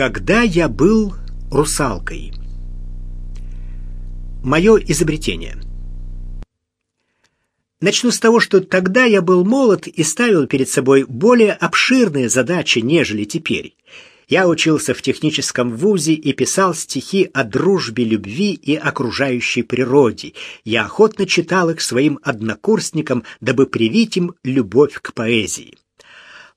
Когда я был русалкой. Мое изобретение. Начну с того, что тогда я был молод и ставил перед собой более обширные задачи, нежели теперь. Я учился в техническом вузе и писал стихи о дружбе, любви и окружающей природе. Я охотно читал их своим однокурсникам, дабы привить им любовь к поэзии.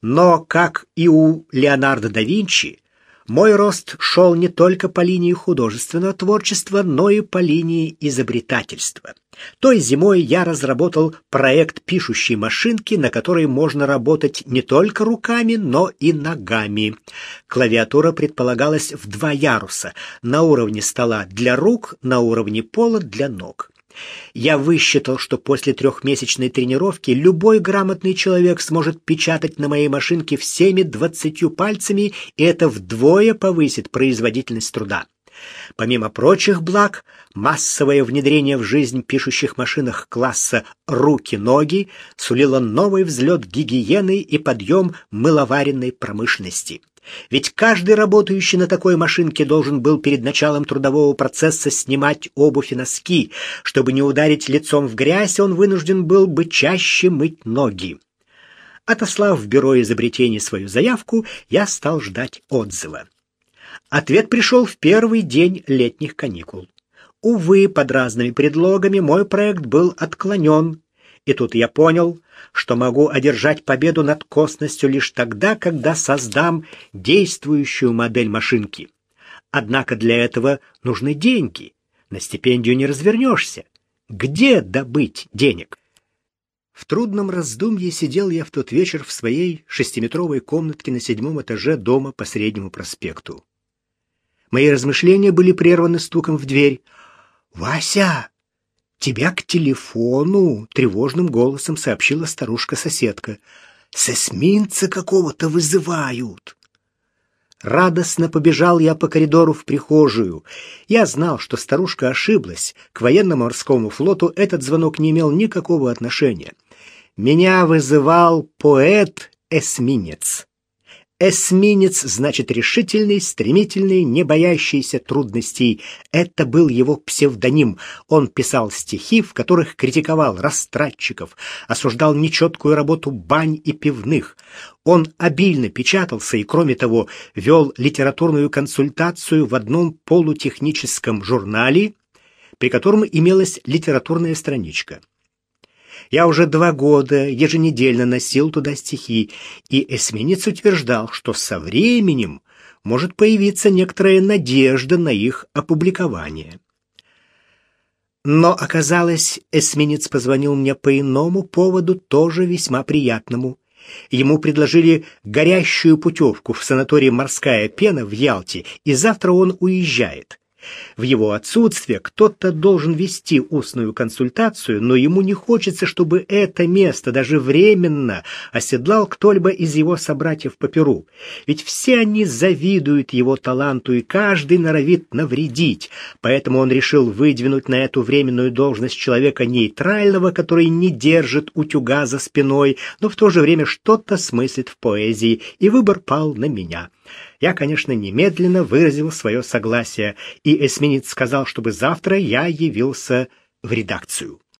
Но, как и у Леонардо да Винчи, мой рост шел не только по линии художественного творчества, но и по линии изобретательства. Той зимой я разработал проект пишущей машинки, на которой можно работать не только руками, но и ногами. Клавиатура предполагалась в два яруса, на уровне стола для рук, на уровне пола для ног. Я высчитал, что после трехмесячной тренировки любой грамотный человек сможет печатать на моей машинке всеми двадцатью пальцами, и это вдвое повысит производительность труда. Помимо прочих благ, массовое внедрение в жизнь пишущих машинах класса «руки-ноги» сулило новый взлет гигиены и подъем мыловаренной промышленности. Ведь каждый работающий на такой машинке должен был перед началом трудового процесса снимать обувь и носки. Чтобы не ударить лицом в грязь, он вынужден был бы чаще мыть ноги. Отослав в бюро изобретений свою заявку, я стал ждать отзыва. Ответ пришел в первый день летних каникул. Увы, под разными предлогами мой проект был отклонен, и тут я понял, что могу одержать победу над косностью лишь тогда, когда создам действующую модель машинки. Однако для этого нужны деньги. На стипендию не развернешься. Где добыть денег? В трудном раздумье сидел я в тот вечер в своей шестиметровой комнатке на седьмом этаже дома по Среднему проспекту. Мои размышления были прерваны стуком в дверь. «Вася!» «Тебя к телефону!» — тревожным голосом сообщила старушка-соседка. «С эсминца какого-то вызывают!» Радостно побежал я по коридору в прихожую. Я знал, что старушка ошиблась. К военно-морскому флоту этот звонок не имел никакого отношения. Меня вызывал поэт-эсминец. Эсминец значит решительный, стремительный, не боящийся трудностей. Это был его псевдоним. Он писал стихи, в которых критиковал растратчиков, осуждал нечеткую работу бань и пивных. Он обильно печатался и, кроме того, вел литературную консультацию в одном полутехническом журнале, при котором имелась литературная страничка. Я уже два года еженедельно носил туда стихи, и эсминец утверждал, что со временем может появиться некоторая надежда на их опубликование. Но оказалось, эсминец позвонил мне по иному поводу, тоже весьма приятному. Ему предложили горящую путевку в санаторий «Морская пена» в Ялте, и завтра он уезжает. В его отсутствие кто-то должен вести устную консультацию, но ему не хочется, чтобы это место даже временно оседлал кто-либо из его собратьев по Перу. Ведь все они завидуют его таланту, и каждый норовит навредить. Поэтому он решил выдвинуть на эту временную должность человека нейтрального, который не держит утюга за спиной, но в то же время что-то смыслит в поэзии, и выбор пал на меня. Я, конечно, немедленно выразил свое согласие, и эсминец сказал, чтобы завтра я явился в редакцию.